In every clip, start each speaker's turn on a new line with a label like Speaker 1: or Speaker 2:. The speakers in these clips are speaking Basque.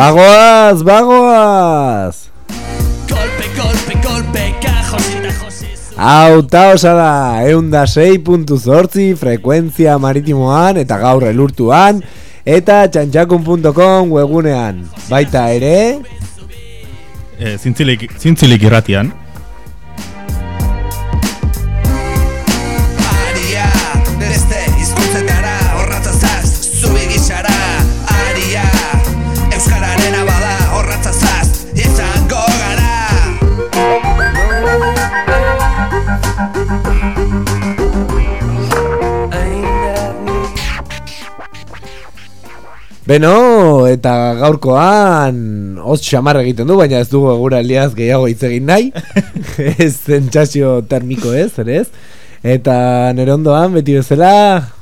Speaker 1: Bagoaz, bagoaz!
Speaker 2: Golpe, golpe, golpe, kajosita josizu
Speaker 1: Hau ta osada, eunda sei puntu zortzi, frekuentzia maritimoan eta gaur elurtuan, eta txantxakun.com webunean. Baita ere,
Speaker 3: e, zintzilik, zintzilik irratian.
Speaker 1: Beno, eta gaurkoan, hoz xamar egiten du, baina ez dugu gura liaz gehiago hitz egin nahi. ez zentsazio termiko ez, ere ez? Eta nere ondoan, beti bezala,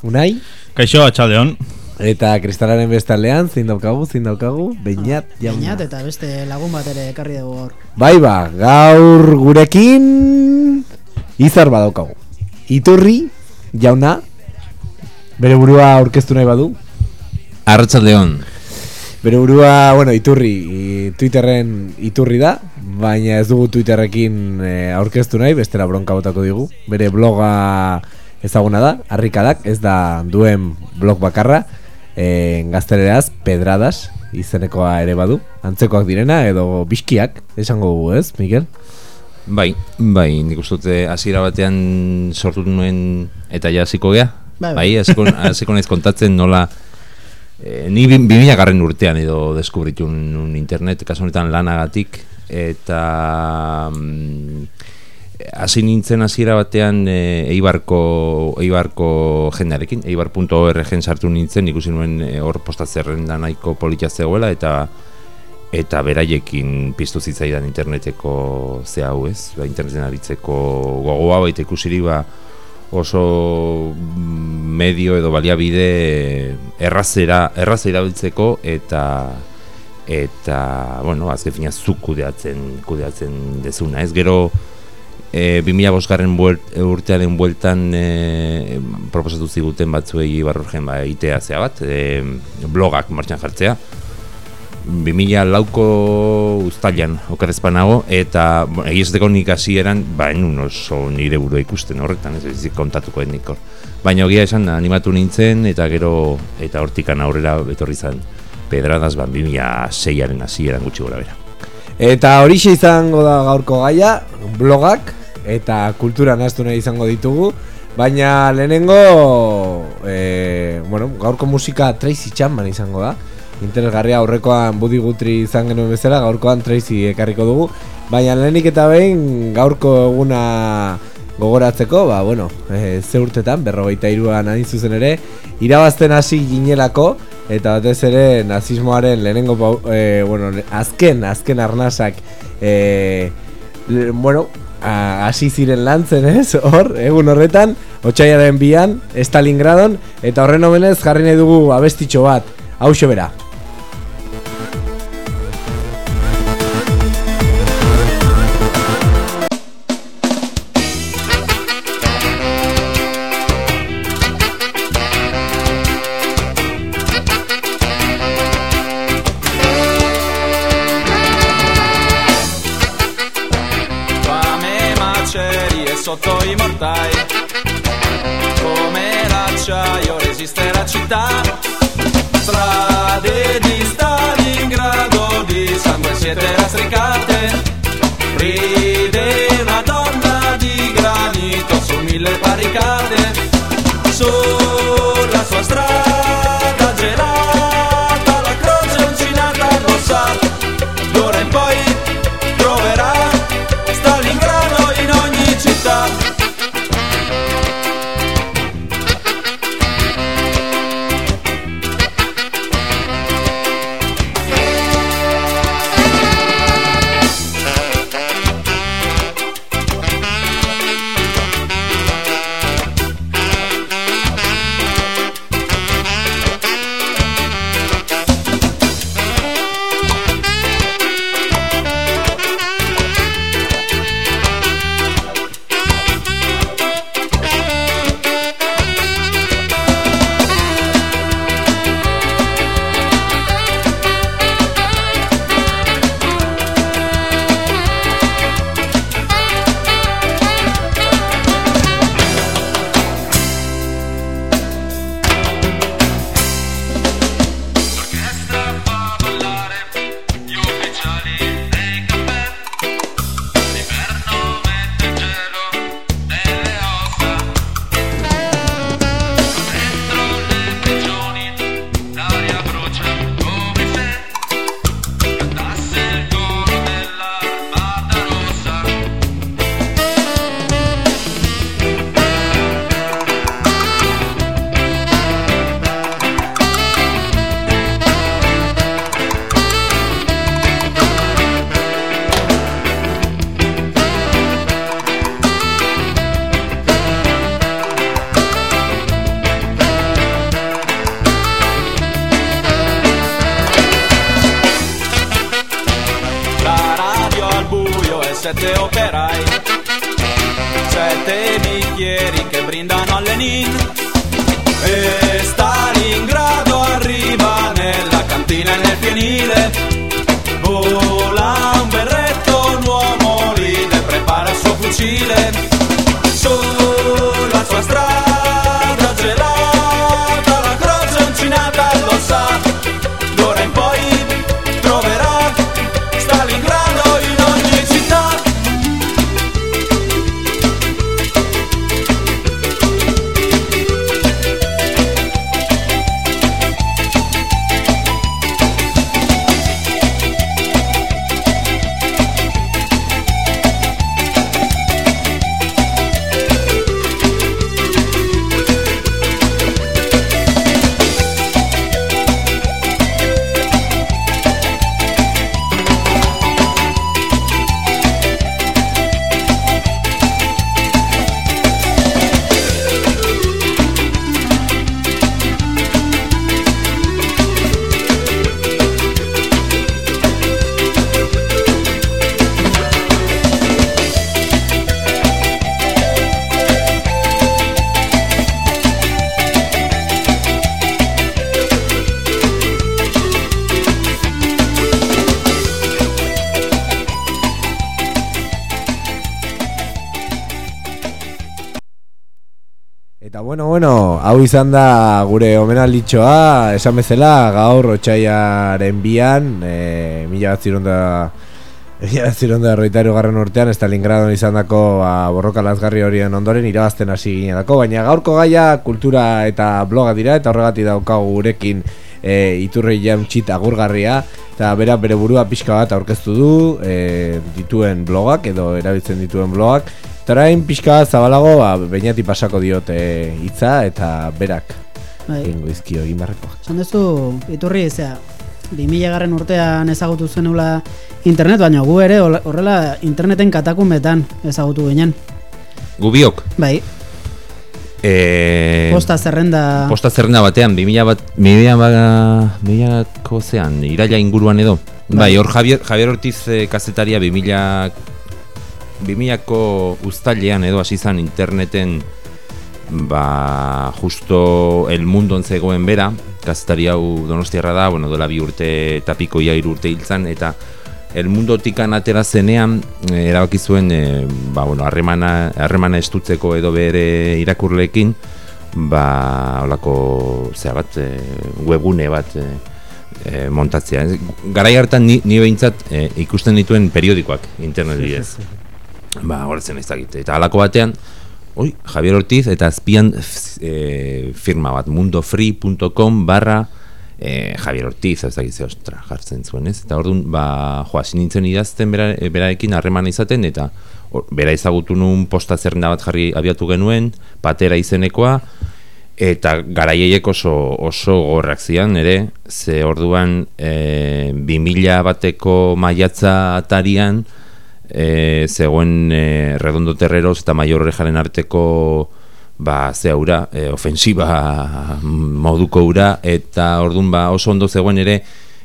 Speaker 1: unai?
Speaker 3: Kaixo, atxaldeon.
Speaker 1: Eta kristalaren bestaldean, zein daukagu, zein daukagu, beinat, jauna.
Speaker 4: Bainat eta beste lagun bat ere ekarri dugu gaur.
Speaker 1: Bai ba, gaur gurekin izar badaukagu. Iturri, jauna, bere burua aurkeztu nahi badu.
Speaker 5: Arratsaldeon.
Speaker 1: Bere burua, bueno, iturri, Twitterren iturri da, baina ez dugu Twitterrekin e, aurkeztu nahi, bestera bronka botako digu. Bere bloga ezaguna da, harrikadak, ez da duen blog bakarra, e, gazteleraz, pedradas, izenekoa ere badu, antzekoak direna, edo biskiak, esango dugu ez, Miguel?
Speaker 5: Bai, bai, nik uste dute hasiera batean sortu nuen eta ja hasiko gea.
Speaker 4: Bai, bai.
Speaker 5: Bai, hasiko hasiko naiz kontatzen nola eh, ni bi- 2000 garren urtean edo deskubritu nun internet kasu honetan lanagatik eta mm, hasi nintzen hasiera batean e, Eibarko Eibarko jendearekin, eibar.org sartu nintzen, ikusi nuen e, hor postatzerrenda nahiko politia zegoela eta eta beraiekin piztu zitzaidan interneteko ze hau ez, ba, interneten aritzeko gogoa baita ikusiri ba, oso mm, medio edo baliabide errazera, erraz erabiltzeko eta eta, bueno, azken fina zuk kudeatzen, kudeatzen dezuna, ez? Gero e, 2005 garren buelt, urtearen bueltan e, proposatu ziguten batzuei barrorgen ba, itea zea bat, e, blogak martxan jartzea, 2000 lauko uztailan okerrezpanago eta bueno, egia esateko nik hasieran ba enun oso nire burua ikusten horretan ez ezik kontatuko nik hor. Baina egia esan animatu nintzen eta gero eta hortikan aurrera etorri zen pedradas ban 2006aren hasieran gutxi gora bera.
Speaker 1: Eta horixe izango da gaurko gaia, blogak eta kultura nahastu nahi izango ditugu, baina lehenengo, e, bueno, gaurko musika Tracy Chapman izango da. Interesgarria aurrekoan Budi Gutri izan genuen bezala, gaurkoan Tracy ekarriko dugu, baina lehenik eta behin gaurko eguna gogoratzeko, ba, bueno, e, ze urtetan, berrogeita iruan hain zuzen ere, irabazten hasi ginelako, eta batez ere nazismoaren lehenengo, e, bueno, azken, azken arnasak, e, le- bueno, hasi ziren lantzen ez, hor, egun horretan, otxaiaren bian, Stalingradon, eta horren omenez jarri nahi dugu abestitxo bat, hau bera. Bueno, bueno, hau izan da gure omenalditxoa, esan bezala gaur otxaiaren bian, e, mila bat zirunda, mila bat zirunda erroitaru garren urtean, Stalingradon izan dako ba, borroka lazgarri horien ondoren irabazten hasi gineako, baina gaurko gaia kultura eta bloga dira, eta horregatik daukagu gurekin e, iturri jamtxit agurgarria, eta bera bere burua pixka bat aurkeztu du, e, dituen blogak, edo erabiltzen dituen blogak, eta orain pixka bat zabalago, ba, bainati pasako diote hitza eta berak
Speaker 4: Bai.
Speaker 1: egingo izkio egin beharrekoak.
Speaker 4: Esan duzu, iturri, zera, 2000 garren urtean ezagutu zenula internet, baina gu ere horrela interneten katakumetan ezagutu ginen.
Speaker 5: Gubiok.
Speaker 4: Bai,
Speaker 5: E,
Speaker 4: posta zerrenda...
Speaker 5: posta zerrenda batean, 2000 bat, 2000 ba, 2000 zean, iraila inguruan edo. Bai, hor Javier, Javier Ortiz eh, kazetaria 2000 2000ko uztailean edo hasi izan interneten ba, justo el mundon zegoen bera, kazetari hau donostiarra da, bueno, dola bi urte eta piko ia hiru urte hiltzan, eta el mundotikan atera zenean eh, erabaki zuen eh, ba, bueno, harremana harremana estutzeko edo bere irakurleekin ba holako zea bat eh, webgune bat eh, eh, montatzea. Garai hartan ni, ni behintzat eh, ikusten dituen periodikoak internet bidez. Ba, horretzen ez dakit. Eta halako batean, oi, Javier Ortiz eta azpian eh, firma bat mundofree.com barra eh, Javier Ortiz, ez dakit ze ostra jartzen zuen ez. Eta orduan, ba, jo, hasi nintzen idazten bera, berarekin harremana izaten, eta or, bera ezagutu nuen posta zerrenda bat jarri abiatu genuen, patera izenekoa, eta garaieiek oso, oso gorrak zian ere, ze orduan e, 2000 bateko maiatza atarian, e, zegoen e, Redondo Terreros eta Maior Orejaren arteko ba, ze ura, e, ofensiba moduko ura, eta orduan ba, oso ondo zegoen ere,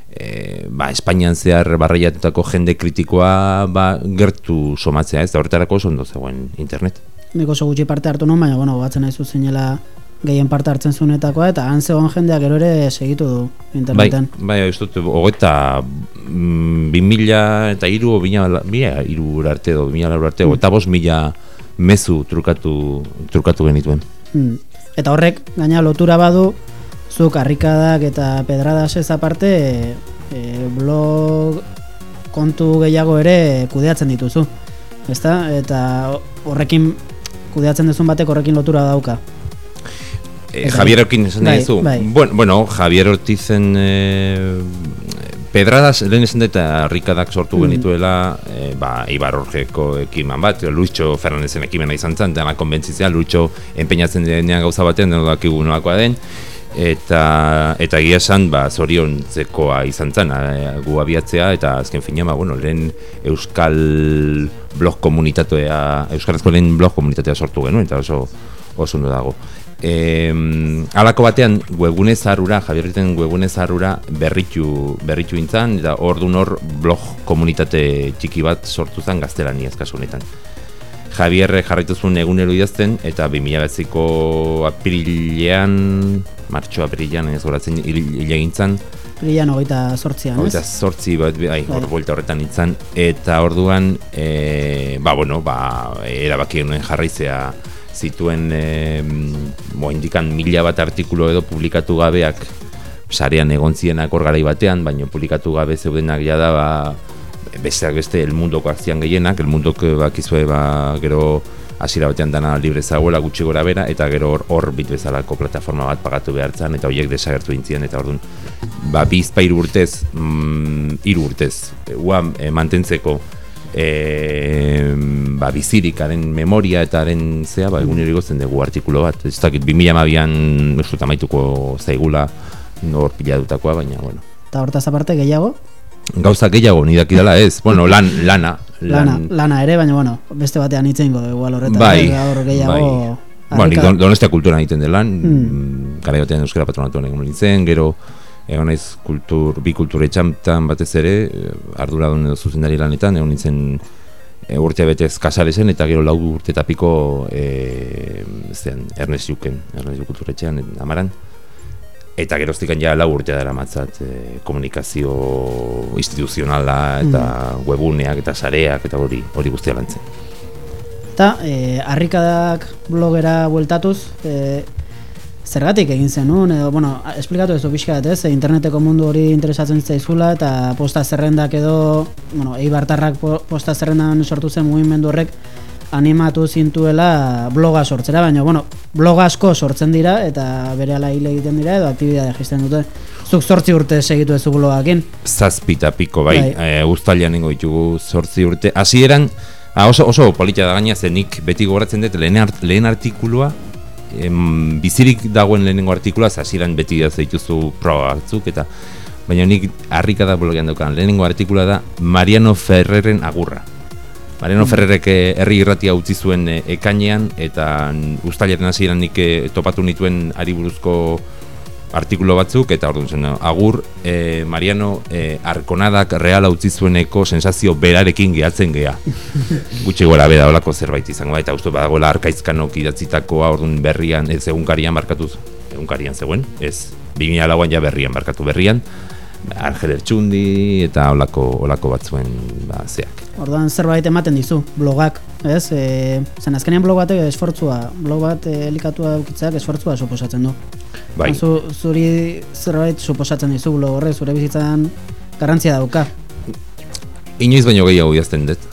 Speaker 5: e, ba, Espainian zehar barraiatutako jende kritikoa ba, gertu somatzea, ez da horretarako oso ondo zegoen internet.
Speaker 4: Nik oso gutxi parte hartu nuen, baina, bueno, batzen nahi zuzenela gehien parte hartzen zuenetakoa, eta han zegoen jendeak gero ere segitu du
Speaker 5: Bai,
Speaker 4: interneten.
Speaker 5: bai, ez dut, hogeita mm, bi mila eta hiru, o mila, mila hiru arte edo, mila lau arte, eta bost mila mezu trukatu, trukatu genituen.
Speaker 4: Hmm. Eta horrek, gaina lotura badu, zuk harrikadak eta pedradasez aparte, e, blog kontu gehiago ere kudeatzen dituzu. Ezta? Eta horrekin kudeatzen duzun batek horrekin lotura dauka. Eta-
Speaker 5: Javier Orkin esan
Speaker 4: Bai,
Speaker 5: dizu.
Speaker 4: bai.
Speaker 5: Bueno, bueno, Javier Ortizen eh, pedradas lehen esan eta harrikadak sortu
Speaker 4: Mm.
Speaker 5: genituela eh, ba, Ibar Orgeko ekiman bat, Luitxo Fernandezen ekimena izan zen, dena konbentzitzea, Luitxo empeñatzen denean gauza batean, deno dakigu nolakoa den, eta eta egia esan ba zoriontzekoa izan zen gu abiatzea eta azken fina ba, bueno, lehen euskal blog komunitatea euskarazko lehen blog komunitatea sortu genuen eta oso oso dago. E, alako batean webgune zaharura, Javierriten webgune zaharura berritu, berritu intzan, eta hor dun hor blog komunitate txiki bat sortu zen gaztelaniaz kasu honetan. Javierre jarraitu zuen egunero idazten, eta 2009ko apirilean, martxo apirilean, ez goratzen hil hil egin zen,
Speaker 4: Prilan hogeita sortzian,
Speaker 5: Hogeita
Speaker 4: ez?
Speaker 5: zortzi bat, bai, hor buelta horretan nintzen, eta orduan, e, ba, bueno, ba, erabaki genuen jarraizea zituen, e, bo, indikan mila bat artikulu edo publikatu gabeak, sarean egon zienak hor garai batean, baina publikatu gabe zeudenak jada, ba, besteak beste el mundoko akzian gehienak, el mundok eh, bakizue, ba, gero hasiera batean dana libre zagoela gutxi gora bera, eta gero hor, hor bit plataforma bat pagatu behar zen, eta horiek desagertu intzien, eta orduan, ba, bi izpa hiru urtez, mm, hiru urtez, ua e, mantentzeko e, ba, bizirik haren memoria eta haren zea, ba, egunero igotzen dugu artikulo bat. Ez dakit, 2012an ez dut amaituko zaigula nor pilatutakoa, baina, bueno.
Speaker 4: Eta hortaz aparte gehiago,
Speaker 5: Gauza gehiago, ni dakidala ez. Bueno, lan, lana.
Speaker 4: lana, lana ere, baina bueno, beste batean hitz dugu igual horretan.
Speaker 5: Bai,
Speaker 4: eh, gaur gehiago.
Speaker 5: bai. Bueno, don, donostia kultura egiten den lan,
Speaker 4: Hmm.
Speaker 5: mm. gara euskara patronatuan egon nintzen, gero egon naiz kultur, bi kultura etxamtan batez ere, eh, arduradun edo zuzendari lanetan, egon nintzen e, urte betez kasaresen eta gero lau urte eta piko e, zean, Ernest Juken, Ernest Juk kulturetxean, amaran. Eta geroztikan ja lau urte dara matzat e, komunikazio instituzionala eta webuneak eta sareak eta hori hori guztia lantzen.
Speaker 4: Eta, e, harrikadak blogera bueltatuz, e, zergatik egin zenun, edo, bueno, esplikatu ez pixka bat, ez, interneteko mundu hori interesatzen zaizula, eta posta zerrendak edo, bueno, eibartarrak po- posta zerrendan sortu zen mugimendu horrek, animatu zintuela bloga sortzera, baina, bueno, blog asko sortzen dira, eta bere ala hile egiten dira, edo aktibidade jisten dute. Zuk sortzi urte segitu ezu blogakin.
Speaker 5: zazpita piko, bai,
Speaker 4: Bai.
Speaker 5: E, uztailean nengo ditugu zortzi urte. Hasieran ah, oso, oso polita da gaina, zenik beti gogoratzen dut lehen, art, lehen artikulua, em, bizirik dagoen lehenengo artikulua, ze hasieran beti da dituzu proba batzuk, eta baina nik harrika da blogean daukan, lehenengo artikulua da Mariano Ferreren agurra. Mariano Ferrerek eh, herri irratia utzi zuen eh, ekainean eta mm, uztailaren hasieran nik eh, topatu nituen ari buruzko artikulu batzuk eta orduan zen agur eh, Mariano eh, Arkonadak reala utzi zueneko sensazio berarekin gehatzen gea. Gutxi gora beda olako zerbait izango da eta uste badagoela arkaizkanok idatzitakoa orduan berrian ez egunkarian markatuz egunkarian zegoen, ez 2004an ja berrian markatu berrian. Argel Ertxundi eta olako, olako batzuen ba, zeak.
Speaker 4: Orduan zerbait ematen dizu, blogak, ez? E, zen azkenean blog batek esfortzua, blog bat e, elikatua ukitzeak esfortzua suposatzen du.
Speaker 5: Bai.
Speaker 4: Zu, zuri zerbait suposatzen dizu blog horrek, zure bizitzan garrantzia dauka.
Speaker 5: Inoiz baino gehiago idazten dut.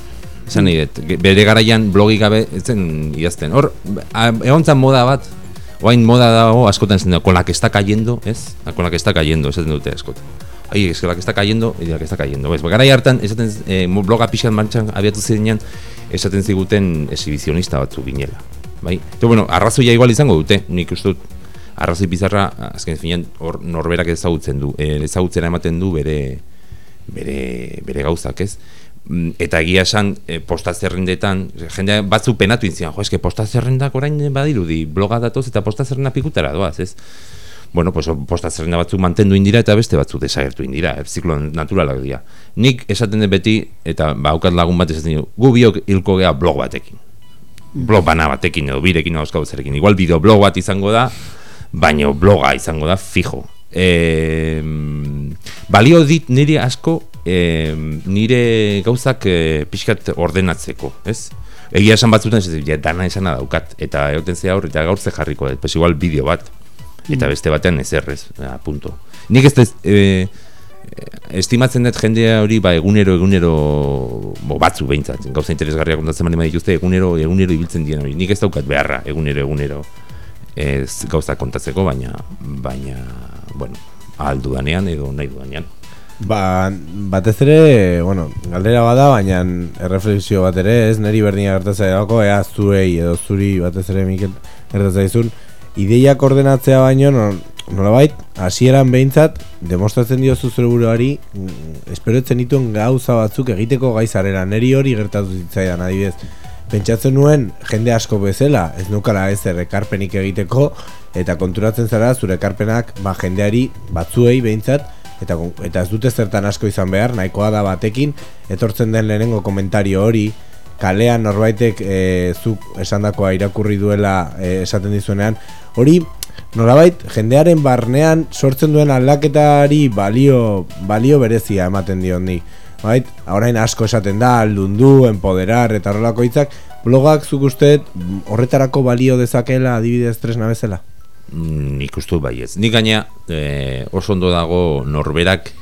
Speaker 5: Esan nahi dut, bere garaian blogi gabe ez zen idazten. Hor, a- egon zan moda bat, oain moda dago askotan zen la que está cayendo, ez? Con la que está cayendo, esaten dute askotan. Ai, que está cayendo, y la que está cayendo. Ez, garai hartan, esaten, mo- bloga pixan martxan abiatu zirenean, esaten ziguten exhibicionista batzu ginela. Bai? Eta, bueno, arrazoia igual izango dute, nik uste dut, arrazoi bizarra, azken finean, hor norberak ezagutzen du, ezagutzera ematen du bere, bere, bere gauzak, ez? Mm, Eta egia esan, e, posta zerrendetan, jende batzu penatu intzian, jo, eske posta zerrendak orain badirudi, bloga datoz eta posta zerrenda pikutara doaz, ez? Bueno, pues posta zerrenda batzuk mantendu indira eta beste batzuk desagertu indira, e, ziklo naturalak dira. Nik esaten dut beti, eta baukat lagun bat esaten dut, gu biok hilko gea blog batekin. Blog bana batekin edo birekin edo zerekin. Igual bideoblog bat izango da, baino bloga izango da fijo. E, balio dit nire asko e, nire gauzak e, pixkat ordenatzeko, ez? Egia esan batzutan, ez, ja, dana esana daukat, eta egoten ze aur, eta gaur ze jarriko, dut, pues igual bideo bat, eta beste batean ez errez, ja, punto. Nik ez ez, e, estimatzen dut jendea hori ba egunero egunero bo, batzu behintzat gauza interesgarria kontatzen bali dituzte egunero egunero ibiltzen dien hori nik ez daukat beharra egunero egunero ez gauza kontatzeko baina baina bueno ahal dudanean edo nahi dudanean
Speaker 1: Ba, batez ere, bueno, galdera bada, baina erreflexio bat ere, ez? Neri berdina gertatzea dago, ea zuei edo zuri batez ere Mikel gertatzaizun, ideiak ordenatzea baino, no, nolabait, hasieran behintzat, demostratzen diozu zure buruari, mm, esperotzen dituen gauza batzuk egiteko gaizarera, neri hori gertatu zitzaidan, adibidez, pentsatzen nuen jende asko bezala, ez nukala ez ekarpenik egiteko, eta konturatzen zara zure ekarpenak ba, jendeari batzuei behintzat, eta, eta ez dute zertan asko izan behar, nahikoa da batekin, etortzen den lehenengo komentario hori, kalean norbaitek e, zuk esandakoa irakurri duela e, esaten dizuenean, hori nolabait jendearen barnean sortzen duen aldaketari balio, balio berezia ematen dio nik. Bait, orain asko esaten da, aldundu, empoderar eta horrelako hitzak, blogak zuk usteet mm, horretarako balio dezakela adibidez tresna bezala?
Speaker 5: Mm, Nik uste dut baietz. Nik gaina e, oso ondo dago norberak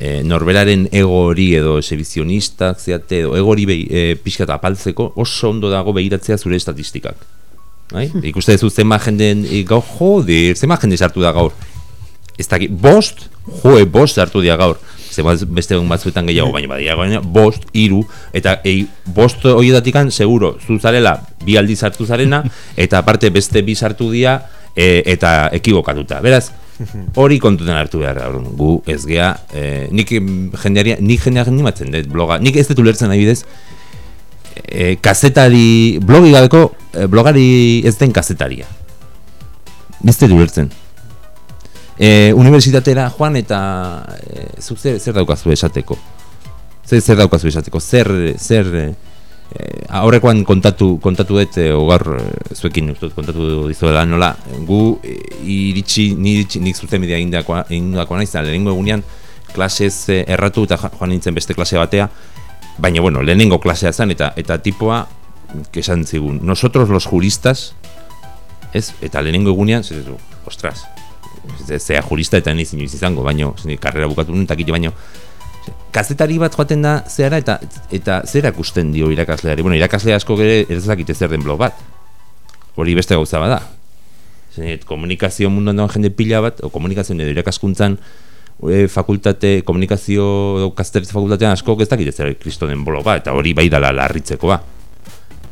Speaker 5: e, norberaren ego hori edo sebizionistak zeate edo ego hori e, pixkat apaltzeko oso ondo dago behiratzea zure estatistikak. Bai? Ikuste duzu zenba jenden e, gaur joder, zenba jende sartu da gaur. Ez dakit, bost, joe, bost sartu dira gaur. Zenba beste egun batzuetan gehiago, baina badia, baina bost, hiru eta e, bost horietatikan, seguro, zu zarela, bi aldiz sartu zarena, eta aparte beste bi sartu dira, e, eta ekibokatuta. Beraz, hori kontutan hartu behar, orduan, gu ez gea, e, nik jendeari, nik jendeak animatzen dut bloga, nik ez dut ulertzen adibidez, e, kazetari, blogi gabeko, e, blogari ez den kazetaria. Ez dut ulertzen. E, universitatera joan eta e, zer, zer daukazu esateko? Zer, zer daukazu esateko? Zer, zer, e, aurrekoan kontatu, kontatu dut, e, ogar zuekin uste dut kontatu dizuela nola, gu e, iritsi, ni iritsi, nik zuzen bidea egindakoa, egindakoa naiz, eta lehenengo egunean klasez erratu eta joan nintzen beste klase batea, baina bueno, lehenengo klasea zen eta eta tipoa esan zigun, nosotros los juristas ez, eta lehenengo egunean, zer du, ostras, ze- zea jurista eta niz inoiz izango, baino, zini karrera bukatu nuen, takite baino, kazetari bat joaten da zehara eta eta zer erakusten dio irakasleari. Bueno, irakasle asko ere ez dakite zer den blog bat. Hori beste gauza bada. Zenet, komunikazio munduan dagoen jende pila bat, o komunikazio edo irakaskuntzan e, fakultate, komunikazio edo kasteritza fakultatean asko ez dakite zer kristonen blog bat, eta hori bai dala larritzekoa.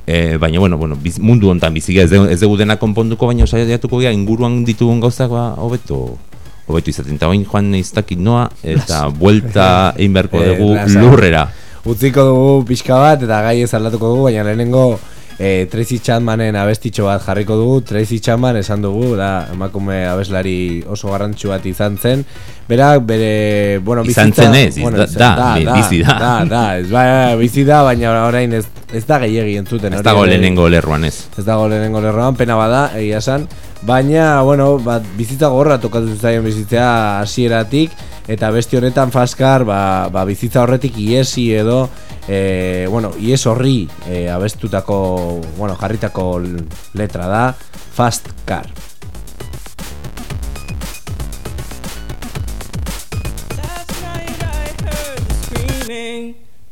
Speaker 5: E, baina, bueno, bueno, biz, mundu hontan biziga ez, ez dugu dena konponduko, baina saiatuko gea inguruan ditugun gauzak ba, hobeto hobeto izaten. Eta oin joan ez dakit noa, eta buelta egin beharko
Speaker 1: Eh,
Speaker 5: dugu lurrera.
Speaker 1: Utziko dugu pixka bat eta gai ez aldatuko dugu, baina lehenengo e, Tracy Chapmanen abestitxo bat jarriko dugu. Tracy Chapman esan dugu, da emakume abeslari oso garrantzu bat izan zen. Berak bere, bueno,
Speaker 5: Izan
Speaker 1: bizitza-
Speaker 5: zen ez,
Speaker 1: bueno,
Speaker 5: da-
Speaker 1: izan-
Speaker 5: da, bizi da.
Speaker 1: Da, da, ez, bai, bizi da, baina orain ez, ez da gehiegi entzuten.
Speaker 5: Ez dago lehenengo lerroan ez.
Speaker 1: Ez dago lehenengo lerroan, pena bada, egia esan. Baina, bueno, bat, bizitza gorra tokatu zaion bizitzea hasieratik eta besti honetan Faskar, ba, ba bizitza horretik iesi edo, e, bueno, ies horri e, abestutako, bueno, jarritako letra da, Fast Car.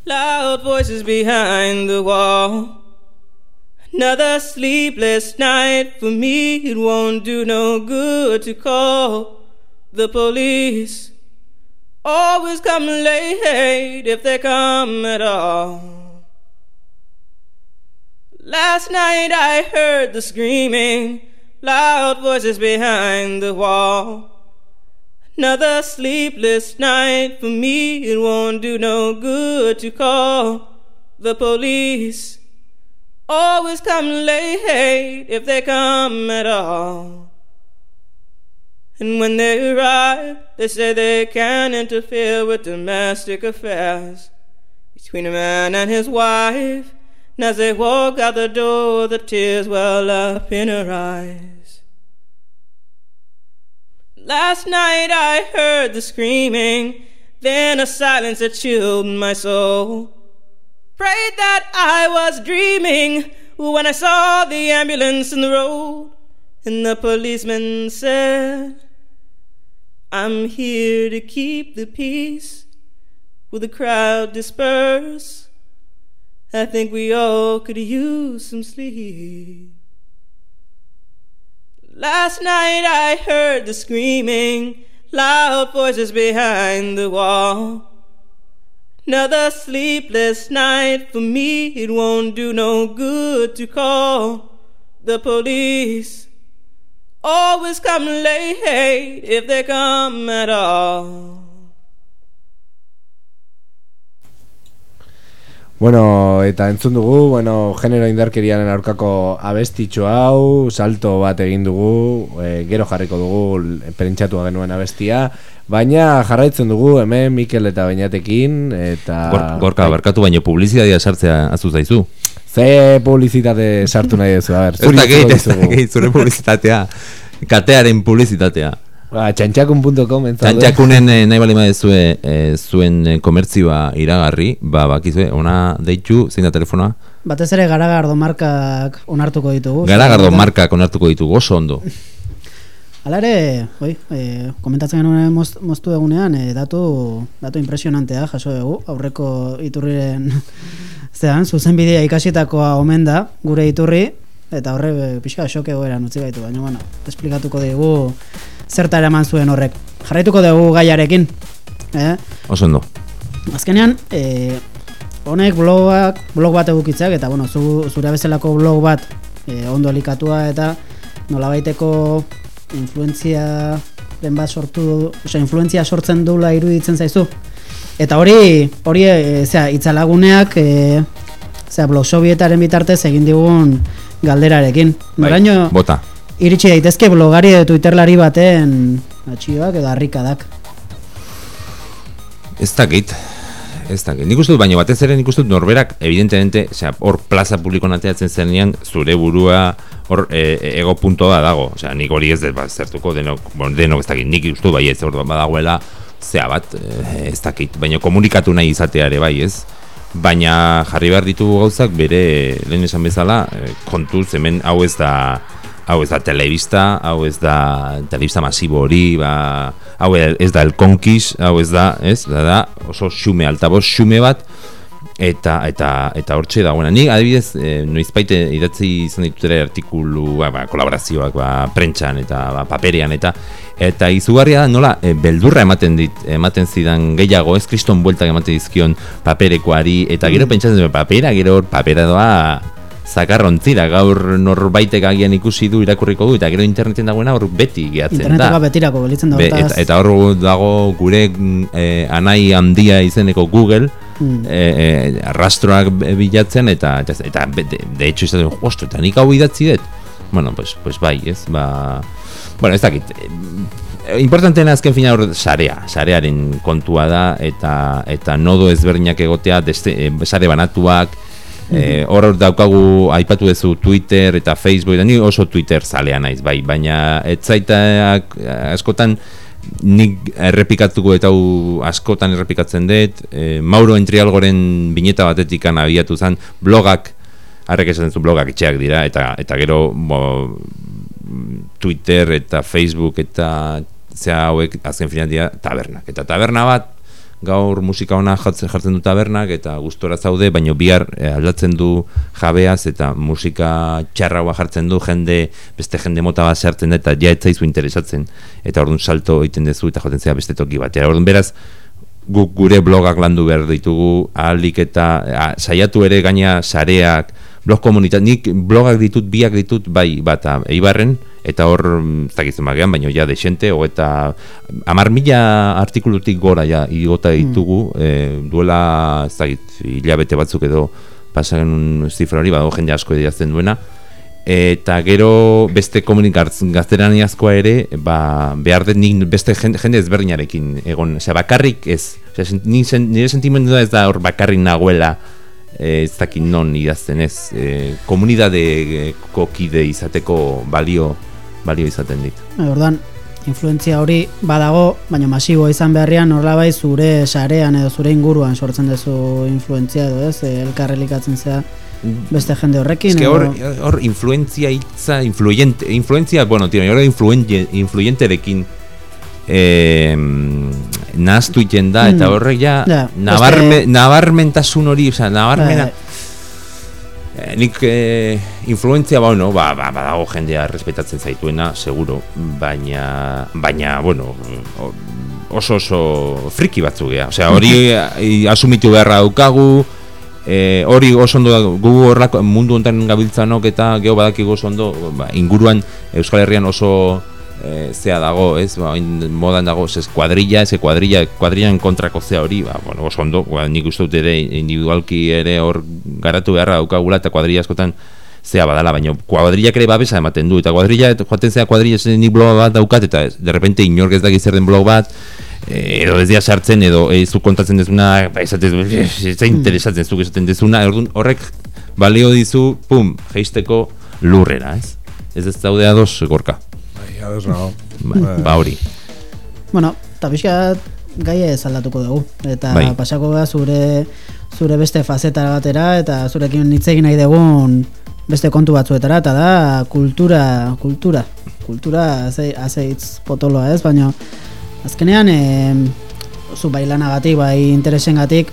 Speaker 6: Loud voices behind the wall. Another sleepless night for me, it won't do no good to call the police. Always come late if they come at all. Last night I heard the screaming, loud voices behind the wall. Another sleepless night for me, it won't do no good to call the police. Always come late if they come at all. And when they arrive, they say they can't interfere with domestic affairs between a man and his wife. And as they walk out the door, the tears well up in her eyes. Last night I heard the screaming, then a silence that chilled my soul. Prayed that I was dreaming when I saw the ambulance in the road, and the policeman said, I'm here to keep the peace. Will the crowd disperse? I think we all could use some sleep. Last night I heard the screaming, loud voices behind the wall. Another sleepless night for me, it won't do no good to call the police. Always come late if they come at all.
Speaker 1: Bueno, eta entzun dugu, bueno, genero indarkeriaren aurkako abestitxo hau, salto bat egin dugu, e, gero jarriko dugu perintxatua genuen abestia, baina jarraitzen dugu hemen Mikel eta Bainatekin, eta...
Speaker 5: Gor, gorka, barkatu baino publizitatea sartzea azu zaizu.
Speaker 1: Ze publizitate sartu nahi duzu, a ber, zuri
Speaker 5: ez zure publizitatea. Katearen publizitatea.
Speaker 1: Ba, txantxakun.com.
Speaker 5: Txantxakunen eh, nahi bali badezue eh, zuen eh, komertzioa iragarri, ba, bakizue, ona deitu, zein da telefonoa?
Speaker 4: Batez ere garagardo markak onartuko ditugu.
Speaker 5: Garagardo markak onartuko ditugu, oso ondo.
Speaker 4: Hala ere, oi, e, komentatzen genuen moztu egunean, e, datu, datu impresionantea jaso dugu, aurreko iturriren zean, zuzen bidea ikasitakoa omen da, gure iturri, eta horre pixka xoke goeran utzi gaitu, baina bueno, esplikatuko dugu zerta eraman zuen horrek. Jarraituko dugu gaiarekin, eh?
Speaker 5: Oso ondo.
Speaker 4: Azkenean, e, honek blogak, blog bat egukitzeak, eta bueno, zu, zure bezalako blog bat e, ondo elikatua eta nolabaiteko influentzia den bat sortu, osea, influentzia sortzen dula iruditzen zaizu. Eta hori, hori, e, zera, itzalaguneak, e, zera, blog sovietaren bitartez egin digun galderarekin. Noraino,
Speaker 5: Bota.
Speaker 4: Iritsi daitezke blogari edo twitterlari baten atxioak edo harrikadak.
Speaker 5: Ez dakit. Ez dakit. Nik uste dut, baina batez ere nik uste dut norberak, evidentemente, osea, hor plaza publiko nateatzen zenean, zure burua hor e, ego puntoa dago. Osea, nik hori ez dut bat zertuko, denok, bon, denok ez dakit, nik uste dut bai ez hor badagoela, zea bat, e, ez dakit, baina komunikatu nahi izatea ere bai ez. Baina jarri behar ditugu gauzak bere lehen esan bezala, e, kontuz hemen hau ez da hau ez da telebista, hau ez da telebista masibo hori, ba, hau ez da el konkis, hau ez da, ez, da, da oso xume, altaboz xume bat, eta eta eta hortxe dagoena. Ni adibidez, e, noizbaite idatzi izan ditut ere artikulu, ba, ba, kolaborazioak, ba, prentxan eta ba, paperean eta eta izugarria da nola e, beldurra ematen dit, ematen zidan gehiago, ez kriston bueltak ematen dizkion paperekoari eta gero pentsatzen dut, papera, gero papera doa zakarrontzira, gaur norbaitek agian ikusi du irakurriko du eta gero interneten dagoena hor beti gehatzen da.
Speaker 4: Interneteko betirako gelitzen da
Speaker 5: Be, eta, eta hor dago gure eh, anai handia izeneko Google
Speaker 4: Mm.
Speaker 5: eh, arrastroak b- bilatzen eta eta, eta de, de hecho izaten osto, eta nik hau idatzi dut bueno, pues, pues bai, ez ba, bueno, ez dakit importanteena azken fina hor sarea, sarearen kontua da eta eta nodo ezberdinak egotea deste, eh, sare banatuak Eh, hor daukagu aipatu duzu Twitter eta Facebook eta ni oso Twitter zalea naiz bai, baina ez zaiteak askotan nik errepikatuko eta hau askotan errepikatzen dut eh, Mauro Entrialgoren bineta batetik abiatu zen blogak harrek esaten zu blogak etxeak dira eta eta gero bo, Twitter eta Facebook eta zea hauek azken finean dira tabernak. Eta taberna bat gaur musika ona jartzen jartzen du tabernak eta gustora zaude, baino bihar eh, aldatzen du jabeaz eta musika txarraua jartzen du jende beste jende mota bat sartzen da eta ja ez zaizu interesatzen eta orduan salto egiten duzu eta joten zea beste toki batera. Orduan beraz guk gure blogak landu behar ditugu ahalik eta a, saiatu ere gaina sareak blog komunitate, nik blogak ditut, biak ditut, bai, bata, eibarren, eta hor, mm, ez dakitzen bagean, baina ja desente, o eta amar mila artikulutik gora ja, igota ditugu, eh, duela, ez dakit, hilabete batzuk edo pasagen zifra hori, badago jende asko idazten duena, eta gero beste komunikartz gazteraniazkoa ere, ba, behar dut nik beste jende, ezberdinarekin egon, osea, bakarrik ez, osea, sen- ni sen, nire sentimendua ez da hor bakarrik nagoela, eh, ez dakit non idazten ez, e, komunidadeko kide izateko balio, balio izaten dit.
Speaker 4: Bai, Orduan, influentzia hori badago, baina masibo izan beharrian norlabai zure sarean edo zure inguruan sortzen duzu influentzia edo ez, eh, elkarrelikatzen zea beste jende horrekin.
Speaker 5: Eske hor, hor influentzia hitza, influyente, influentzia, bueno, tira, hor influente, influenterekin eh, nahaztu iten da, eta
Speaker 4: Mm.
Speaker 5: horrek ja,
Speaker 4: Ja,
Speaker 5: nabarme,
Speaker 4: beste-
Speaker 5: nabarmentasun hori, oza, nabarmena, Eh, nik eh, influentzia ba, no, ba, ba, badago jendea respetatzen zaituena, seguro, baina, baina, bueno, oso oso friki batzuk gea. Osea, hori eh, asumitu beharra daukagu, eh, hori oso ondo gu horrako mundu honetan gabiltzanok eta geho badakigu oso ondo, ba, inguruan Euskal Herrian oso e, zea dago, ez, ba, modan dago, ez kuadrilla, ez kuadrilla, kuadrillan kontrako zea hori, ba, bueno, oso ondo, ba, nik uste dut ere individualki ere hor garatu beharra daukagula eta kuadrilla askotan zea badala, baina kuadrillak ere babesa ematen du, eta kuadrilla, joaten zea kuadrilla zen nik blog bat daukat, eta ez, de repente inork ez dakiz zer den blog bat, e, edo ez dia sartzen, edo e, zu kontatzen dezuna, ba, esatez, ez da interesatzen zuk esaten dezuna, orduan horrek balio dizu, pum, geisteko lurrera, ez? Ez ez daude ados gorka.
Speaker 1: Ados nago.
Speaker 5: Ba, ba hori.
Speaker 4: Bueno, eta pixkat gaia ez aldatuko dugu. Eta
Speaker 5: Bai.
Speaker 4: pasako da zure, zure beste fazeta batera, eta zurekin hitz egin nahi dugun beste kontu batzuetara, eta da kultura, kultura. Kultura azei- azeitz potoloa ez, baina azkenean e, zu bai lanagatik, bai interesengatik,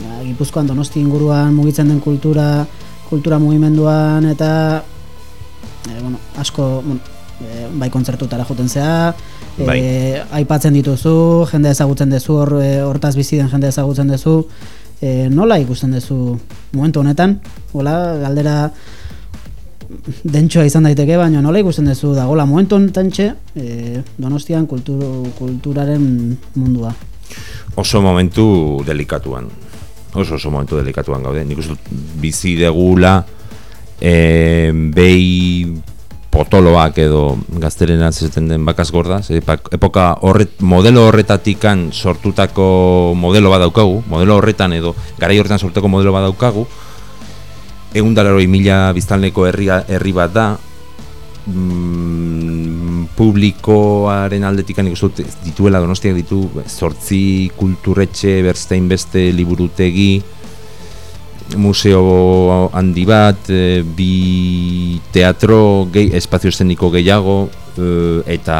Speaker 4: ba, Gipuzkoan donosti inguruan mugitzen den kultura, kultura mugimenduan eta e, bueno, asko bueno, e, bai kontzertutara joten zea, e,
Speaker 5: Bai.
Speaker 4: aipatzen dituzu, jende ezagutzen duzu, hor, e, hortaz bizi den jende ezagutzen duzu, e, nola ikusten duzu momentu honetan, hola, galdera dentsoa izan daiteke, baina nola ikusten duzu dagola momentu honetan txe, e, donostian kulturu, kulturaren mundua.
Speaker 5: Oso momentu delikatuan. Oso oso momentu delikatuan gaude. Nik uste bizi degula e, behi potoloak edo gazterena esaten den bakaz gorda, ze epak- epoka horret, modelo horretatikan sortutako modelo bat daukagu, modelo horretan edo garai horretan sortutako modelo bat daukagu, egun mila biztanleko herri, herri bat da, mm, publikoaren aldetik nik uste dut dituela donostiak ditu sortzi kulturretxe berstein beste liburutegi museo handi bat e, bi teatro gehi, espazio eszeniko gehiago e, eta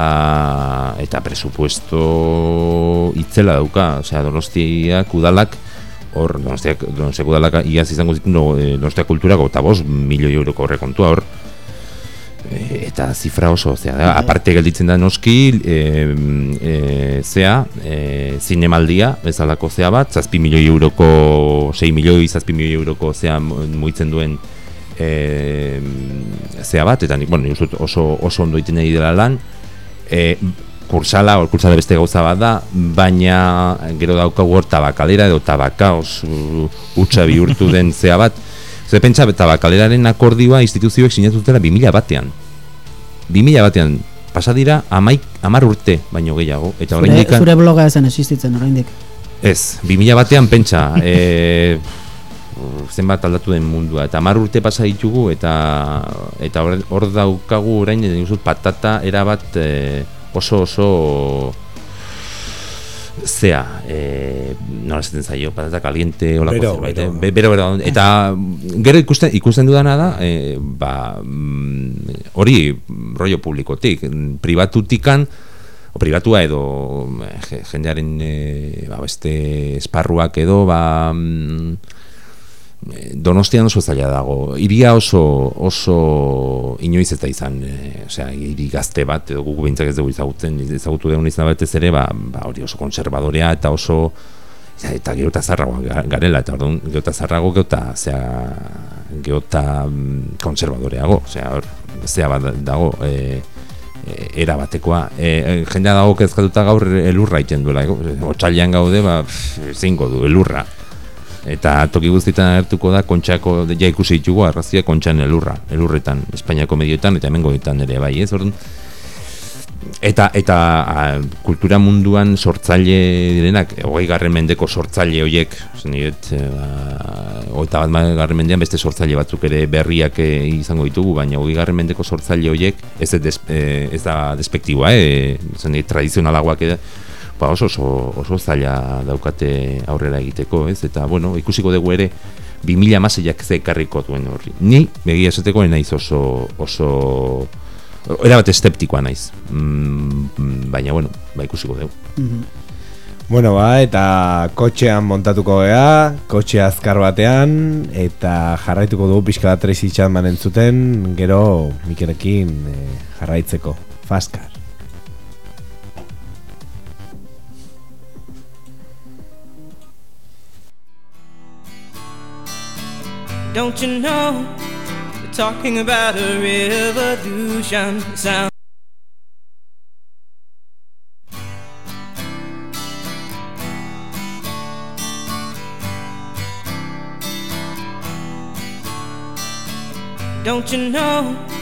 Speaker 5: eta presupuesto itzela dauka. Osea donostiak udalak hor donostiak, donostiak udalak iaz izango ditu no, e, donostiak kulturako eta bost milioi euroko horrekontua hor eta zifra oso, zea, da, aparte gelditzen da noski, e, e, zea, e, zinemaldia, bezalako zea bat, zazpi milioi euroko, 6 milioi, zazpi milioi euroko zea mu- mugitzen duen e, zea bat, eta nik, bueno, nik oso, oso ondo iten nahi dela lan, e, kursala, hor kursala beste gauza bat da, baina gero daukagu hor tabakalera edo tabakaos utxa bihurtu den zea bat, Zer pentsa, tabakaleraren akordioa instituzioek sinatu dutela 2000 batean. 2000 batean, pasa dira amaik, amar urte baino gehiago, eta
Speaker 4: Zure,
Speaker 5: oraindik
Speaker 4: zure bloga ezen existitzen oraindik.
Speaker 5: Ez, 2000 batean pentsa, e, zenbat aldatu den mundua, eta hamar urte pasa ditugu, eta eta hor, daukagu orain, patata erabat e, oso oso zea, e, nola esaten zaio, patata caliente, olako
Speaker 1: Bero,
Speaker 5: zerbait,
Speaker 1: bero.
Speaker 5: eh? Be- bero, bero, eta gero ikusten, ikusten dudana da, e, ba, mm, hori rollo publikotik, privatutikan, o pribatua edo je- jendearen e, ba, beste esparruak edo ba, mm, Donostian oso zaila dago. Iria oso oso inoiz ez da izan, e, osea, hiri gazte bat edo guk behintzak ez dugu ezagutzen, ezagutu dugun izan batez ere, ba, ba hori oso konservadorea eta oso eta gero eta zarragoa ga- garela, eta orduan gero eta zarrago, gero eta, zera, gero eta mm, konservadoreago, osea, hor, zea bat dago, e, era batekoa. E, jendea dago kezkatuta gaur elurra iten duela, ego, otxailean gaude, ba, pff, zingo du, elurra. Eta toki guztietan agertuko da, kontxako, ja ikusi ditugu, arrazia kontxan elurra, elurretan, Espainiako medioetan eta hemengo dietan ere bai, ez? Orduan, eta eta a, kultura munduan sortzaile direnak, hogei garren mendeko sortzaile horiek, zeniet, e, ba, bat garren mendean beste sortzaile batzuk ere berriak e, izango ditugu, baina hogei garren mendeko sortzaile horiek ez, des, e, ez da despektiboa, e, zeniet, tradizionalagoak ere, ba oso, oso, oso zaila daukate aurrera egiteko, ez? Eta, bueno, ikusiko dugu ere, 2000 amaseiak ze ekarriko duen horri. Ni, begia esateko, naiz oso, oso, era bat esteptikoa naiz. Mm, baina, bueno, ba ikusiko dugu.
Speaker 1: Bueno, ba, eta kotxean montatuko gea, kotxe azkar batean, eta jarraituko dugu pixka bat Chapman entzuten, gero Mikerekin eh, jarraitzeko. Faskar.
Speaker 6: Don't you know we're talking about a revolution sound? Don't you know?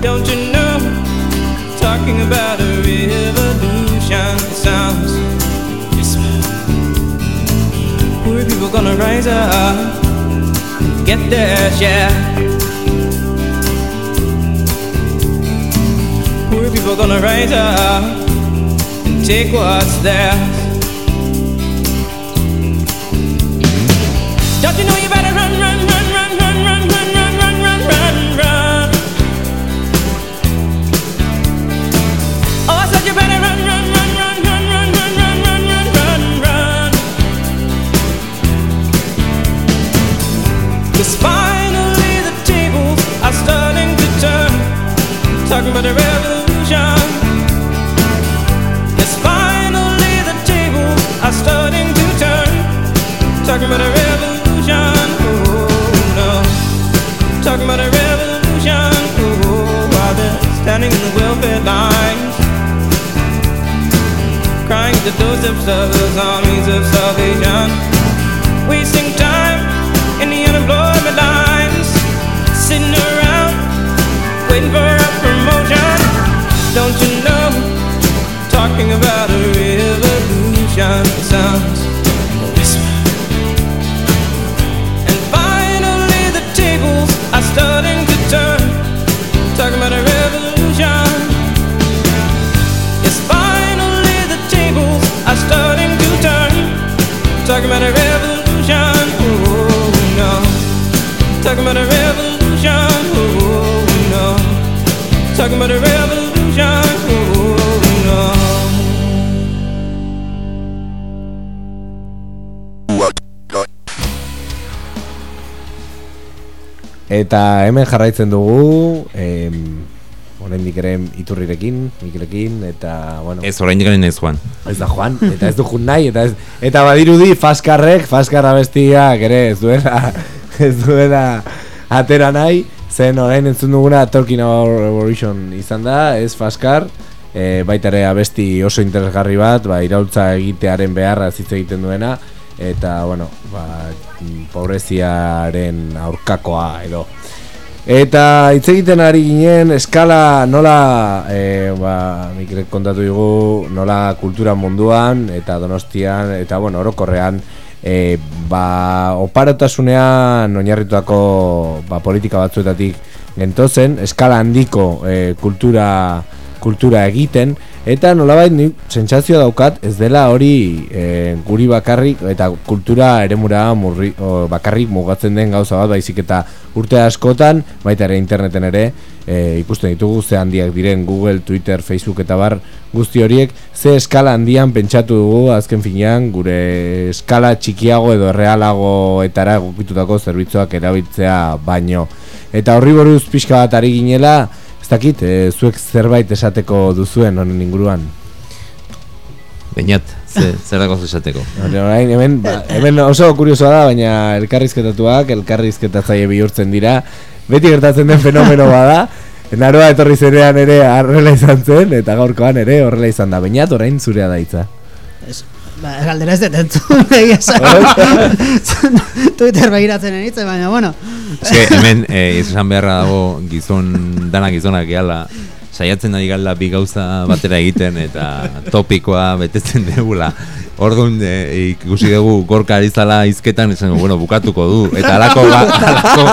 Speaker 6: Don't you know? Talking about a revolution sounds whisper. Poor people gonna rise up, and get their share. Poor people gonna rise up and take what's theirs. Talking a revolution. Finally the are starting to turn. Talking about a revolution. Oh no. Talking about a revolution. Oh, while they're standing in the welfare lines. Crying at the of armies of salvation. Wasting time in the unemployment lines. Sitting around waiting for a promotion. Don't you know? Talking about a revolution sounds a whisper. And finally the tables are starting to turn. Talking about a revolution. Yes, finally the tables are starting to turn. Talking about a revolution. Oh no. Talking about a revolution. Oh no. Talking about a revolution.
Speaker 1: Eta hemen jarraitzen dugu em, Oraindik ere iturrirekin, Mikelekin Eta, bueno,
Speaker 5: Ez orain garen ez joan.
Speaker 1: ez da joan Eta ez du jun nahi Eta, ez, eta badirudi Faskarrek, Faskarra bestiak ere ez duela Ez duela atera nahi Zen orain entzun duguna Talking Revolution izan da Ez Faskar e, Baita ere abesti oso interesgarri bat ba, Iraultza egitearen beharra hitz egiten duena Eta, bueno, ba, pobreziaren aurkakoa edo. Eta hitz egiten ari ginen eskala nola e, ba, Mikelek kontatu digu nola kultura munduan eta donostian eta bueno orokorrean e, ba, oparotasunean oinarrituako ba, politika batzuetatik gentozen eskala handiko e, kultura kultura egiten eta nolabait ni sentsazioa daukat ez dela hori e, guri bakarrik eta kultura eremura murri, o, bakarrik mugatzen den gauza bat baizik eta urte askotan baita ere interneten ere e, ikusten ditugu ze handiak diren Google, Twitter, Facebook eta bar guzti horiek ze eskala handian pentsatu dugu azken finean gure eskala txikiago edo errealagoetara egokitutako zerbitzuak erabiltzea baino. Eta horri buruz pixka bat ari ginela ez dakit, e, zuek zerbait esateko duzuen honen inguruan?
Speaker 5: Beñat, ze, zer dago esateko.
Speaker 1: Orain, hemen, ba, hemen oso kuriosoa da, baina elkarrizketatuak, elkarrizketatzaile bihurtzen dira. Beti gertatzen den fenomeno bada Naroa etorri zenean ere horrela izan zen Eta gaurkoan ere horrela izan da. Bainat orain zurea da hitza?
Speaker 4: Ez, ba, galdera ez dut entzun egia esan. Twitter begiratzen enitzen, baina bueno.
Speaker 5: Eske, hemen, eh, esan beharra dago gizon, dana gizonak gehala, saiatzen ari gala bi gauza batera egiten eta topikoa betetzen degula. Orduan e, ikusi dugu gorka ari zala izketan, esan bueno, bukatuko du. Eta alako, ba, alako,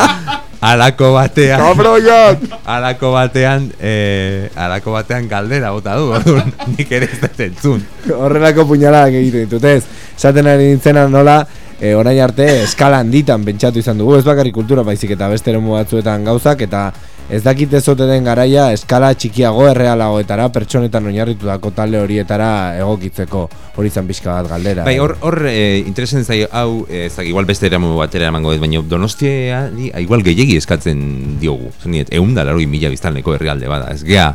Speaker 5: alako batean...
Speaker 1: Kabroiak!
Speaker 5: Alako batean, eh, alako batean galdera bota du, orduan nik ere ez dut entzun.
Speaker 1: Horrelako puñaladak egiten ditut ez Esaten ari nintzena nola e, orain arte eskala handitan pentsatu izan dugu, ez bakarrik kultura baizik eta beste eremu batzuetan gauzak, eta ez dakit ez ote den garaia eskala txikiago errealagoetara, pertsonetan oinarritutako talde horietara egokitzeko hori izan pixka bat galdera.
Speaker 5: Bai, hor, hor e, interesen zaio, hau, e, zak, igual beste eramu batera emango dut, baina donostia igual gehiegi eskatzen diogu. Zeniet, egun da laroi mila biztanleko herrialde bada, ez gea,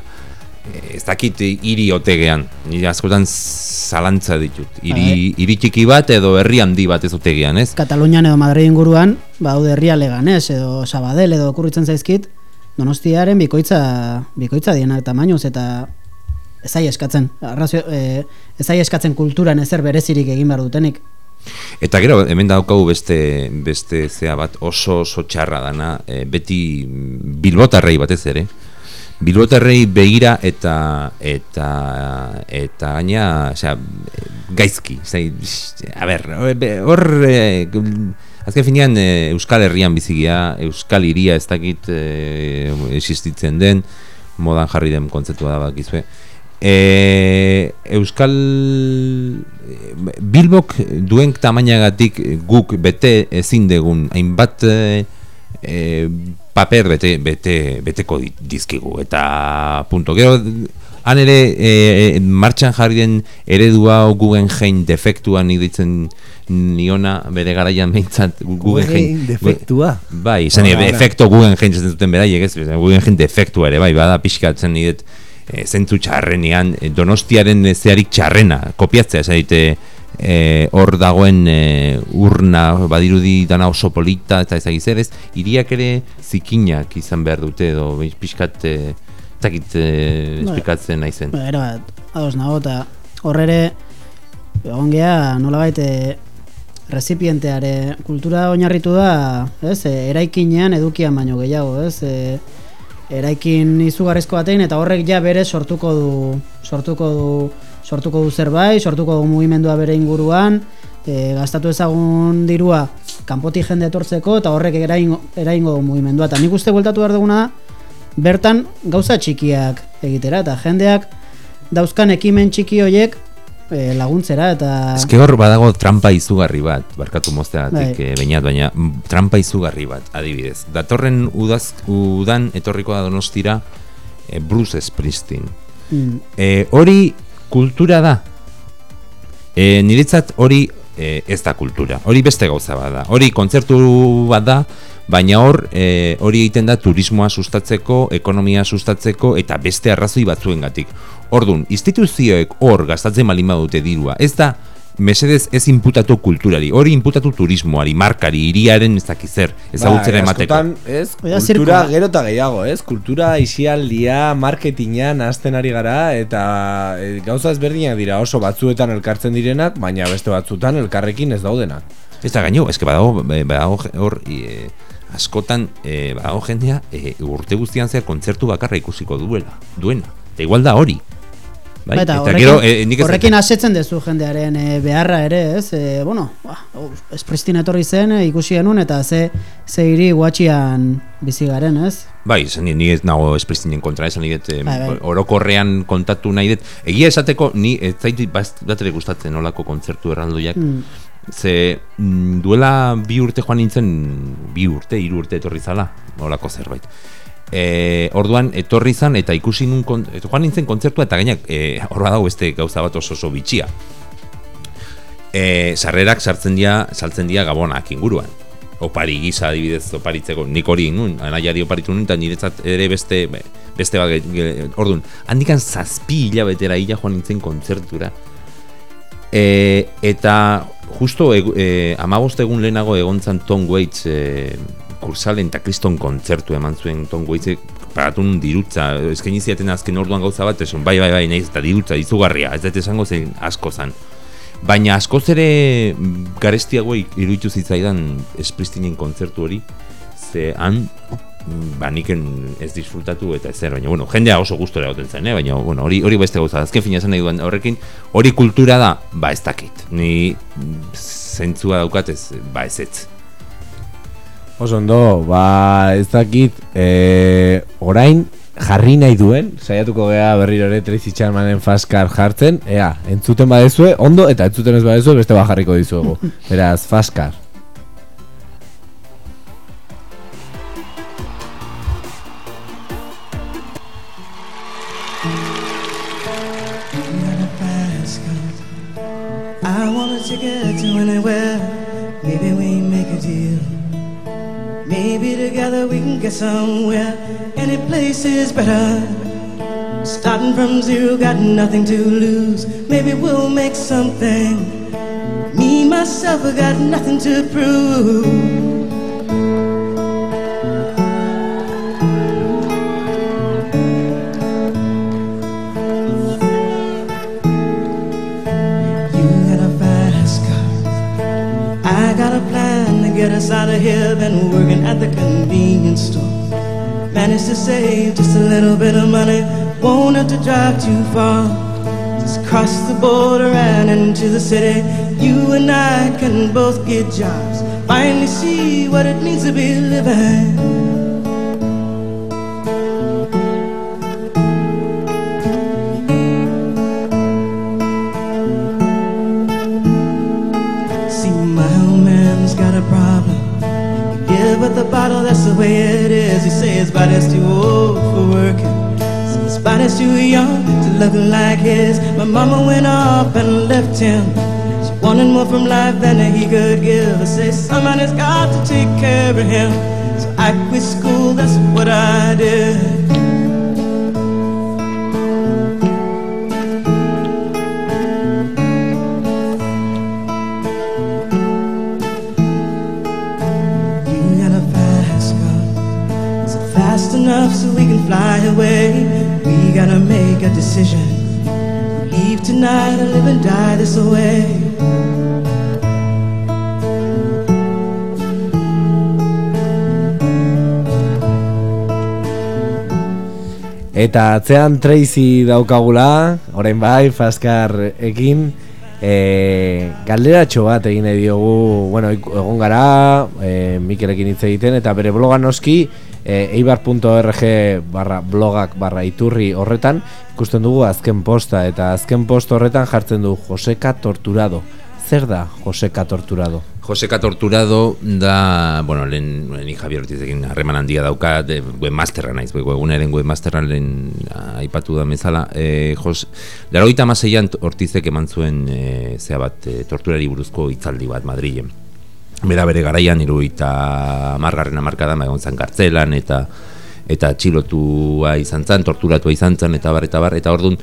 Speaker 5: ez dakit hiri otegean, nire askotan zalantza ditut. Hiri, hiri txiki bat edo herri handi bat ez otegean, ez?
Speaker 4: Katalunian edo Madrid inguruan, ba, haude herria leganez, edo Sabadell, edo kurritzen zaizkit, donostiaren bikoitza, bikoitza dienak tamainuz, eta ezai eskatzen, arrazio, e, ezai eskatzen kulturan ezer berezirik egin behar dutenik.
Speaker 5: Eta gero, hemen daukagu beste, beste zea bat oso oso txarra dana, e, beti bilbotarrei batez ere, bilbotarrei begira eta eta eta gaina, osea, gaizki, zai, a ber, hor e, azken finean e, Euskal Herrian bizigia, Euskal Hiria ez dakit e, existitzen den, modan jarri den kontzeptua da bakizue. E, Euskal Bilbok duen tamainagatik guk bete ezin degun hainbat e, paper bete, bete, beteko dizkigu eta punto. Gero han ere e, martxan jarri den eredua Guggenheim defektua nik ditzen niona bere garaian behintzat Guggenheim
Speaker 1: defektua?
Speaker 5: Bai, izan
Speaker 1: Ah,
Speaker 5: e, efekto Guggenheim zaten duten beraiek ez, Guggenheim defektua ere bai, bada pixkatzen nidet e, zentzu txarrenean, e, donostiaren e, zeharik txarrena, kopiatzea esan dite e, hor dagoen e, urna badirudi dana oso polita eta ezagiz ere ez, iriak ere zikinak izan behar dute edo pixkat e, zakit e, esplikatzen naizen.
Speaker 4: Ba, era bat, ados nago, eta horre ere, egon geha, nola baite, rezipienteare kultura oinarritu da, ez, e, eraikinean edukian baino gehiago, ez, e, eraikin izugarrizko batein, eta horrek ja bere sortuko du, sortuko du, sortuko du zerbait, sortuko du mugimendua bere inguruan, e, gastatu ezagun dirua kanpotik jende etortzeko, eta horrek eraingo, eraingo du mugimendua, eta nik uste bueltatu behar duguna da, bertan gauza txikiak egitera eta jendeak dauzkan ekimen txiki hoiek e, laguntzera eta
Speaker 5: Ezke hor badago trampa izugarri bat, barkatu mozteatik
Speaker 4: Bai.
Speaker 5: bainat, baina mm, trampa izugarri bat, adibidez. Datorren udaz, udan etorriko da donostira e, Bruce Springsteen.
Speaker 4: mm,
Speaker 5: E, hori kultura da. E, niretzat hori e, ez da kultura. Hori beste gauza bat da. Hori kontzertu bat da, baina hor e, hori egiten da turismoa sustatzeko, ekonomia sustatzeko eta beste arrazoi batzuengatik. Ordun, instituzioek hor gastatzen balin badute dirua. Ez da mesedez ez inputatu kulturari, hori inputatu turismoari, markari, iriaren ez dakiz zer, ezagutzera
Speaker 1: Bai,
Speaker 5: emateko.
Speaker 1: askotan, ez, kultura gero eta gehiago, ez? Kultura isialdia, marketinga nazten ari gara eta e, gauza ezberdinak dira oso batzuetan elkartzen direnak, baina beste batzuetan elkarrekin ez daudenak.
Speaker 5: Ez da gaino, eske badago, badago hor e, askotan e, badago jendea e, urte guztian zehar kontzertu bakarra ikusiko duela, duena. Eta igual da hori. Bai?
Speaker 4: eta, horrekin,
Speaker 5: gero, e, nik ez-
Speaker 4: horrekin asetzen dezu jendearen e, beharra ere, ez? E, bueno, ba, Springsteen etorri zen e, ikusi genuen eta ze, ze hiri guatxian bizi garen, ez?
Speaker 5: Bai, esan ni, ez nago Springsteenen kontra, esan ni dut,
Speaker 4: Bai, bai.
Speaker 5: orokorrean kontatu nahi dut. Egia esateko, ni ez zait bat ere gustatzen olako kontzertu erraldoiak.
Speaker 4: Mm.
Speaker 5: Ze duela bi urte joan nintzen, bi urte, hiru urte etorri zala, olako zerbait. E, orduan etorri zan eta ikusi nun kon, et- joan nintzen kontzertua eta gainak e, hor badago beste gauza bat oso oso bitxia. E, sarrerak sartzen dira, saltzen dira gabonak inguruan. Opari gisa adibidez oparitzeko nik hori nun, anaiari oparitu nun eta niretzat ere beste beste bat orduan, handikan zazpi hilabetera hila joan nintzen kontzertura. E, eta justo e, e, amabost egun lehenago egontzan Tom Waits e, kursalen eta kriston kontzertu eman zuen Tom Waitsek pagatu nun dirutza, eskaini ziaten azken orduan gauza bat, esan bai bai bai nahiz eta dirutza izugarria, ez dut esango zen asko zan. Baina askoz ere garestiago iruditu zitzaidan Springsteenen kontzertu hori, ze han ba ez disfrutatu eta ezer, baina bueno, jendea oso gustora egoten zen, eh? baina bueno, hori hori beste gauza, azken fina esan nahi duen horrekin, hori kultura da, ba ez dakit, ni zentzua daukatez, ba ez ez.
Speaker 1: Oso ondo, ba ez dakit, e, orain jarri nahi duen, saiatuko gea berriro ere Tracy Chapmanen Faskar jartzen, ea, entzuten badezue, ondo, eta entzuten ez badezue, beste bat jarriko dizuegu. Beraz, Faskar.
Speaker 7: Get somewhere. Any place is better. Starting from zero, got nothing to lose. Maybe we'll make something. Me, myself, I got nothing to prove. Out of here. Been working at the convenience store. Managed to save just a little bit of money. Won't have to drive too far. Just cross the border and into the city. You and I can both get jobs. Finally see what it means to be living. His body's too old for working. So his body's too young to look like his. My mama went off and left him. She wanted more from life than he could give. I say, somebody's got to take care of him. So I quit school, that's what I did. Fly away? We gotta make a decision. Leave tonight or live and die this way.
Speaker 1: Eta atzean Tracy daukagula, orain bai, Faskar ekin, e, galderatxo bat egin nahi diogu, bueno, egon gara, e, Mikelekin hitz egiten, eta bere blogan noski, e, eibar.org barra blogak barra iturri horretan, ikusten dugu azken posta, eta azken post horretan jartzen du Joseka Torturado. Zer da Joseka Torturado?
Speaker 5: Joseka Torturado da, bueno, lehen, ni Javier Ortizekin harreman handia dauka, de, webmasterra naiz, webgunaren webmasterra lehen aipatu da mezala. E, Jos, laroita amaseian Ortizek eman zuen e, zea bat, e, torturari buruzko hitzaldi bat Madrilen. Bera bere garaian iruita margarren amarkada egon zen kartzelan eta eta txilotua izan zen, torturatua izan zen, eta bar, eta bar, eta orduan,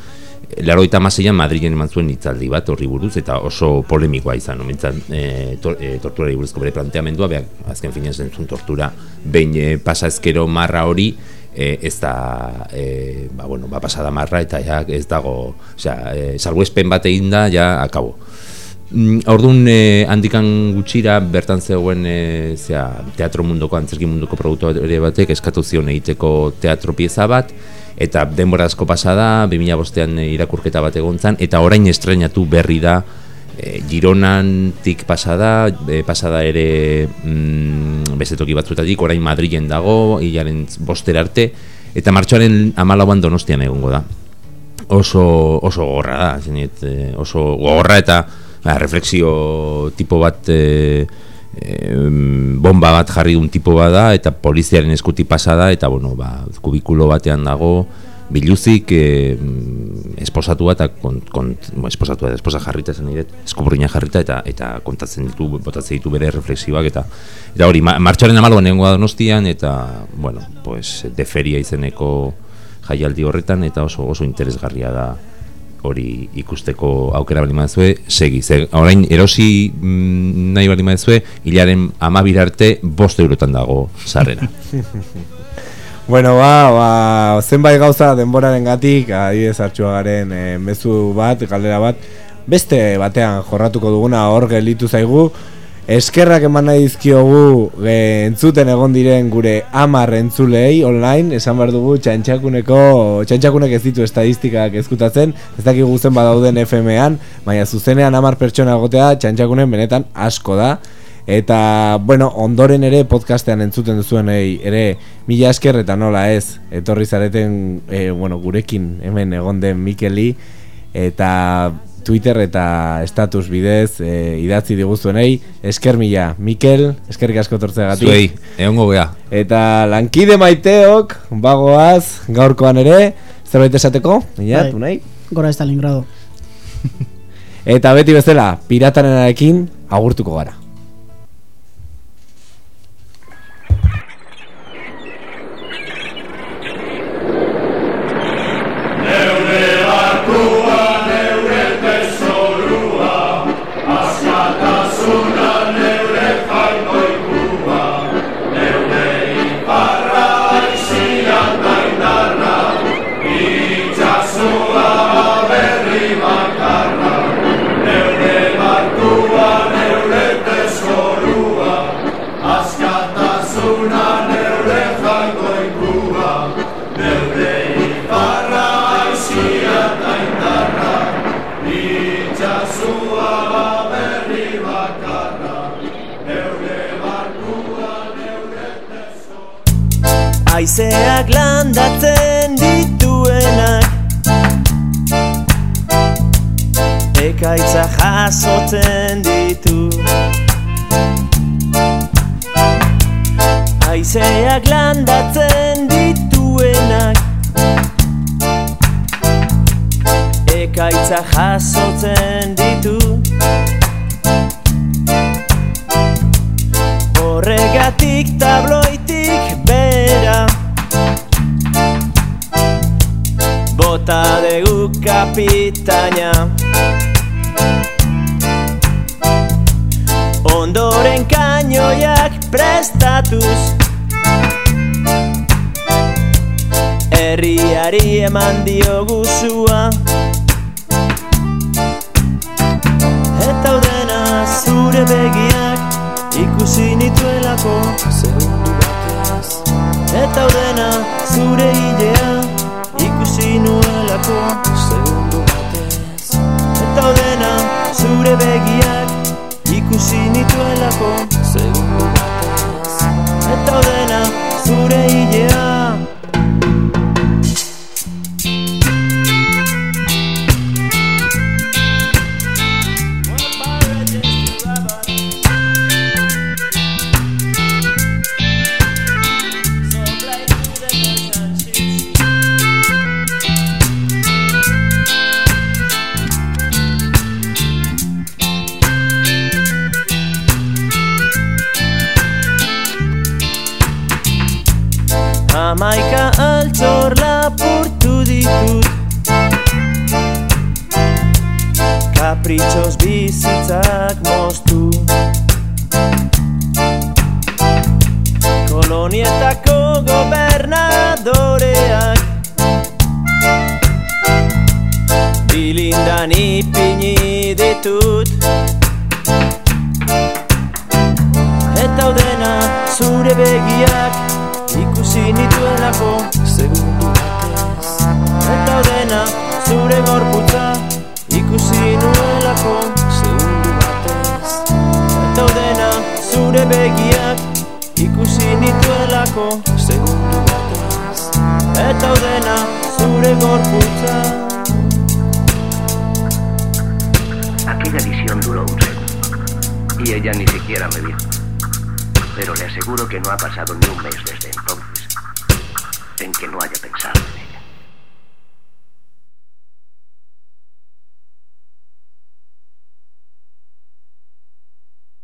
Speaker 5: laroita amaseian Madrilen eman zuen hitzaldi bat horri buruz, eta oso polemikoa izan, omentzan, e, tor, e, torturari buruzko bere planteamendua, behar, azken finean zen zuen tortura, behin e, pasa ezkero marra hori, e, ez da, e, ba, bueno, ba, pasada marra, eta ja, ez dago, osea, e, salbuespen bat egin da, ja, akabo. Mm, Orduan eh, handikan gutxira bertan zegoen eh, zera, teatro munduko, antzerki munduko produktore batek eskatu zion egiteko teatro pieza bat eta denbora asko pasada, 2005 bostean eh, irakurketa bat egon zen, eta orain estrenatu berri da eh, Gironantik pasada, eh, pasada ere mm, toki batzuetatik, orain Madrilen dago, hilaren bostera arte, eta martxoaren amalauan donostian egongo da. Oso oso gorra da, zeniet, eh, oso gogorra eta ba, reflexio tipo bat e, bomba bat jarri duen tipo bat da eta poliziaren eskuti pasa da eta bueno, ba, kubikulo batean dago biluzik e, esposatua eta kon, kon, bo, esposatua eta esposa jarrita esan nire, eskuburriña jarrita eta eta kontatzen ditu, botatzen ditu bere reflexioak eta eta hori, ma, martxoaren amaloan egongo da donostian eta bueno, pues, de feria izeneko jaialdi horretan eta oso oso interesgarria da hori ikusteko aukera bali madezue, segi. Ze, orain erosi mm, nahi bali madezue, hilaren amabir arte bost eurotan dago sarrera.
Speaker 1: Bueno, ba, ba, zenbait gauza denboraren gatik, adibidez hartxuagaren e, mezu bat, galdera bat, beste batean jorratuko duguna hor gelditu zaigu, eskerrak eman nahi dizkiogu e, entzuten egon diren gure amar entzulei online, esan behar dugu txantxakuneko, txantxakunek ez ditu estadistikak ezkutatzen, ez dakigu zen badauden FM-an, baina zuzenean amar pertsona egotea txantxakunen benetan asko da, Eta, bueno, ondoren ere podcastean entzuten duzuen ere mila esker eta nola ez Etorri zareten, e, bueno, gurekin hemen egon den Mikeli. Eta Twitter eta status bidez e, idatzi diguzuenei Esker mila, Mikel, eskerrik asko tortzeagatik
Speaker 5: Zuei, egon gobea
Speaker 1: Eta lankide maiteok, bagoaz, gaurkoan ere Zerbait esateko, mila,
Speaker 4: Bai.
Speaker 1: tu nahi?
Speaker 4: Gora Stalingrado.
Speaker 1: Eta beti bezala, piratanenarekin agurtuko gara
Speaker 8: Aizeak landatzen dituenak. Ekaitza jasotzen ditu. Aizeak landatzen dituenak. Ekaitza jasotzen ditu kapitaina Ondoren kainoiak prestatuz. Herriari eman diogu zua Eta udena zure begiak ikusi nituelako begiak ikusi nituelako